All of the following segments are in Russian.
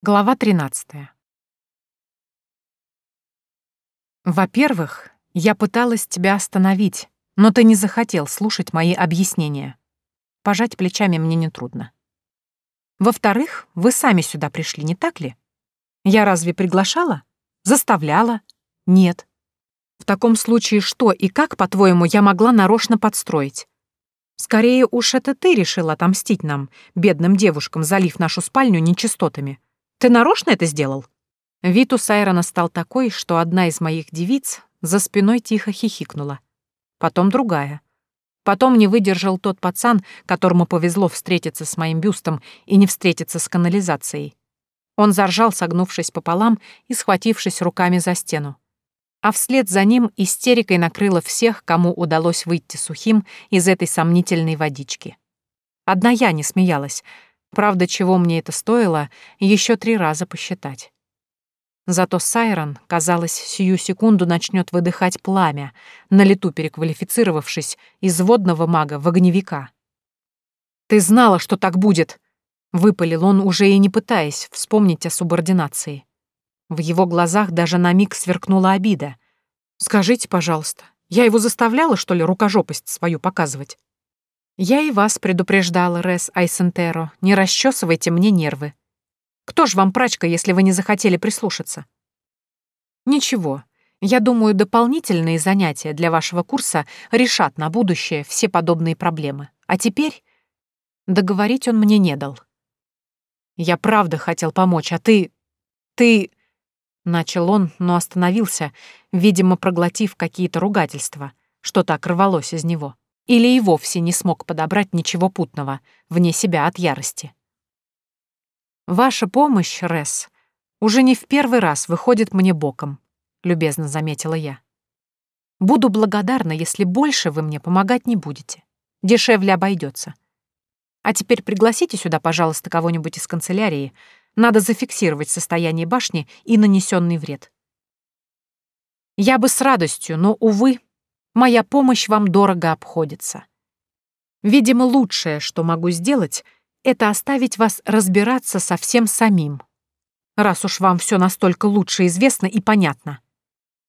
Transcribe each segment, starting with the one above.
Глава 13. Во-первых, я пыталась тебя остановить, но ты не захотел слушать мои объяснения. Пожать плечами мне нетрудно. Во-вторых, вы сами сюда пришли, не так ли? Я разве приглашала? Заставляла? Нет. В таком случае что и как, по-твоему, я могла нарочно подстроить? Скорее уж это ты решил отомстить нам, бедным девушкам, залив нашу спальню нечистотами. Ты нарочно это сделал?» Вид у Сайрона стал такой, что одна из моих девиц за спиной тихо хихикнула. Потом другая. Потом не выдержал тот пацан, которому повезло встретиться с моим бюстом и не встретиться с канализацией. Он заржал, согнувшись пополам и схватившись руками за стену. А вслед за ним истерикой накрыло всех, кому удалось выйти сухим из этой сомнительной водички. Одна я не смеялась — Правда, чего мне это стоило, еще три раза посчитать. Зато Сайрон, казалось, сию секунду начнет выдыхать пламя, на лету переквалифицировавшись из водного мага в огневика. «Ты знала, что так будет!» — выпалил он, уже и не пытаясь вспомнить о субординации. В его глазах даже на миг сверкнула обида. «Скажите, пожалуйста, я его заставляла, что ли, рукожопость свою показывать?» Я и вас предупреждала, Рес Айсентеро, не расчесывайте мне нервы. Кто ж вам прачка, если вы не захотели прислушаться? Ничего, я думаю, дополнительные занятия для вашего курса решат на будущее все подобные проблемы. А теперь... Договорить он мне не дал. Я правда хотел помочь, а ты... Ты... Начал он, но остановился, видимо, проглотив какие-то ругательства, что так рвалось из него или и вовсе не смог подобрать ничего путного, вне себя от ярости. «Ваша помощь, Рес, уже не в первый раз выходит мне боком», — любезно заметила я. «Буду благодарна, если больше вы мне помогать не будете. Дешевле обойдется. А теперь пригласите сюда, пожалуйста, кого-нибудь из канцелярии. Надо зафиксировать состояние башни и нанесенный вред». Я бы с радостью, но, увы, Моя помощь вам дорого обходится. Видимо, лучшее, что могу сделать, это оставить вас разбираться со всем самим. Раз уж вам все настолько лучше известно и понятно,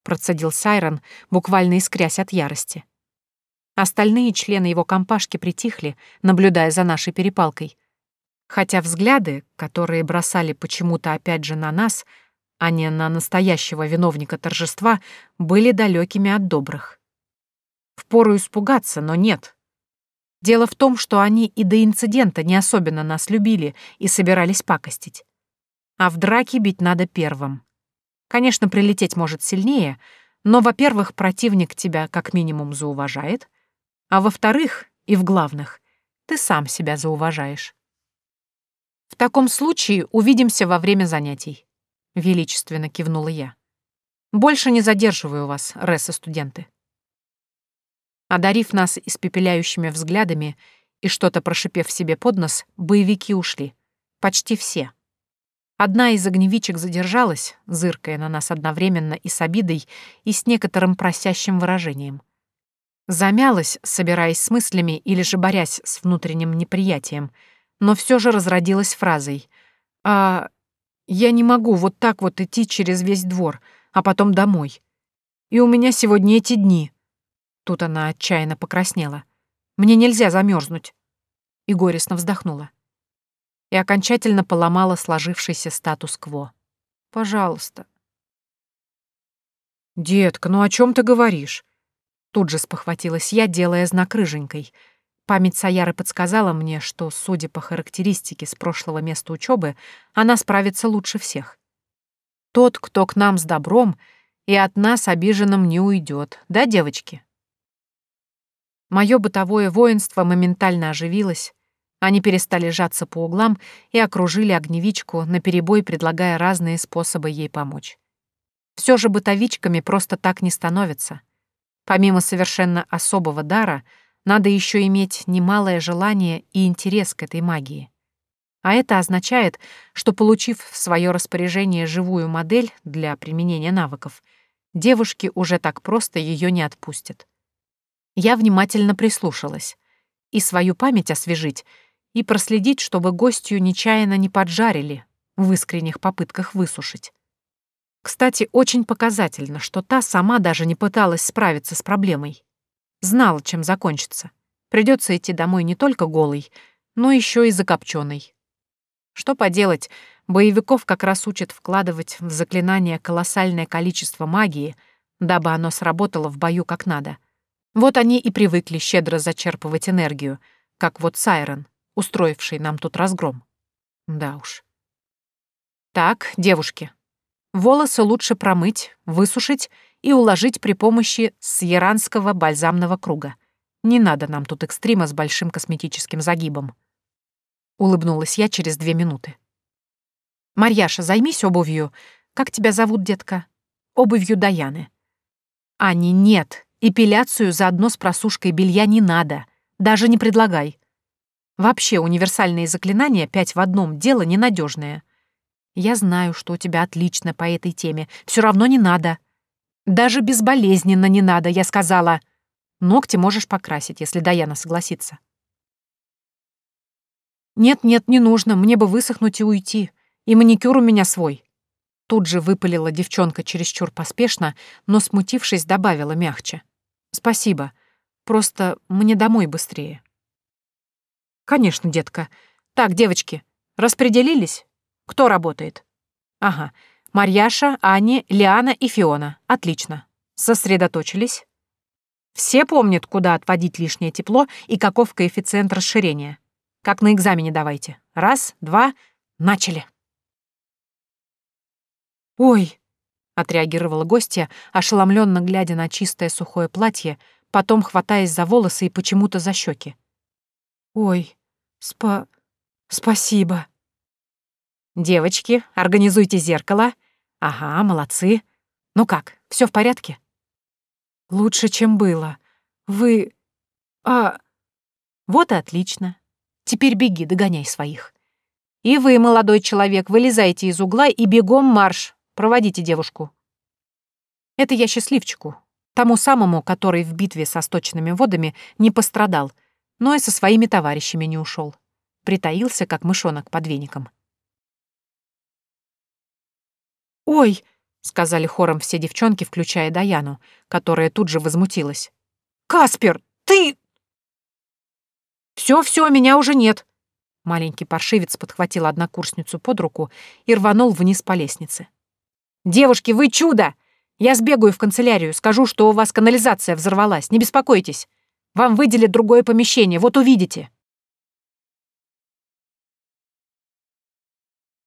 процедил Сайрон, буквально искрясь от ярости. Остальные члены его компашки притихли, наблюдая за нашей перепалкой. Хотя взгляды, которые бросали почему-то опять же на нас, а не на настоящего виновника торжества, были далекими от добрых. Впору испугаться, но нет. Дело в том, что они и до инцидента не особенно нас любили и собирались пакостить. А в драке бить надо первым. Конечно, прилететь может сильнее, но, во-первых, противник тебя как минимум зауважает, а во-вторых, и в главных, ты сам себя зауважаешь. В таком случае увидимся во время занятий, — величественно кивнула я. Больше не задерживаю вас, Ресса-студенты. Одарив нас испепеляющими взглядами и что-то прошипев себе под нос, боевики ушли. Почти все. Одна из огневичек задержалась, зыркая на нас одновременно и с обидой, и с некоторым просящим выражением. Замялась, собираясь с мыслями или же борясь с внутренним неприятием, но все же разродилась фразой «А я не могу вот так вот идти через весь двор, а потом домой. И у меня сегодня эти дни». Тут она отчаянно покраснела. «Мне нельзя замерзнуть. И горестно вздохнула. И окончательно поломала сложившийся статус-кво. «Пожалуйста». «Детка, ну о чем ты говоришь?» Тут же спохватилась я, делая знак рыженькой. Память Саяры подсказала мне, что, судя по характеристике с прошлого места учебы, она справится лучше всех. Тот, кто к нам с добром, и от нас обиженным не уйдет, да, девочки? Мое бытовое воинство моментально оживилось. Они перестали сжаться по углам и окружили огневичку, наперебой предлагая разные способы ей помочь. Все же бытовичками просто так не становятся. Помимо совершенно особого дара, надо еще иметь немалое желание и интерес к этой магии. А это означает, что, получив в свое распоряжение живую модель для применения навыков, девушки уже так просто ее не отпустят. Я внимательно прислушалась. И свою память освежить, и проследить, чтобы гостью нечаянно не поджарили. в искренних попытках высушить. Кстати, очень показательно, что та сама даже не пыталась справиться с проблемой. Знала, чем закончится. Придется идти домой не только голой, но еще и закопченной. Что поделать, боевиков как раз учат вкладывать в заклинание колоссальное количество магии, дабы оно сработало в бою как надо. Вот они и привыкли щедро зачерпывать энергию, как вот Сайрон, устроивший нам тут разгром. Да уж. Так, девушки, волосы лучше промыть, высушить и уложить при помощи сьеранского бальзамного круга. Не надо нам тут экстрима с большим косметическим загибом. Улыбнулась я через две минуты. «Марьяша, займись обувью. Как тебя зовут, детка?» «Обувью Даяны». «Ани, нет. Эпиляцию заодно с просушкой белья не надо. Даже не предлагай. Вообще универсальные заклинания пять в одном дело ненадежное. Я знаю, что у тебя отлично по этой теме. Все равно не надо. Даже безболезненно не надо, я сказала. Ногти можешь покрасить, если Даяна согласится. «Нет-нет, не нужно, мне бы высохнуть и уйти. И маникюр у меня свой». Тут же выпалила девчонка чересчур поспешно, но, смутившись, добавила мягче. «Спасибо. Просто мне домой быстрее». «Конечно, детка. Так, девочки, распределились? Кто работает?» «Ага. Марьяша, Ани, Лиана и Фиона. Отлично. Сосредоточились?» Все помнят, куда отводить лишнее тепло и каков коэффициент расширения. Как на экзамене давайте. Раз, два, начали. «Ой!» — отреагировала гостья, ошеломленно глядя на чистое сухое платье, потом хватаясь за волосы и почему-то за щеки. «Ой, спа... спасибо!» «Девочки, организуйте зеркало. Ага, молодцы. Ну как, все в порядке?» «Лучше, чем было. Вы... А...» «Вот и отлично. Теперь беги, догоняй своих. И вы, молодой человек, вылезайте из угла и бегом марш. Проводите девушку. Это я счастливчику, тому самому, который в битве со сточными водами не пострадал, но и со своими товарищами не ушел. Притаился, как мышонок под веником. «Ой!» — сказали хором все девчонки, включая Даяну, которая тут же возмутилась. «Каспер, ты...» Все, все, меня уже нет. Маленький паршивец подхватил однокурсницу под руку и рванул вниз по лестнице. «Девушки, вы чудо! Я сбегаю в канцелярию, скажу, что у вас канализация взорвалась, не беспокойтесь. Вам выделят другое помещение, вот увидите».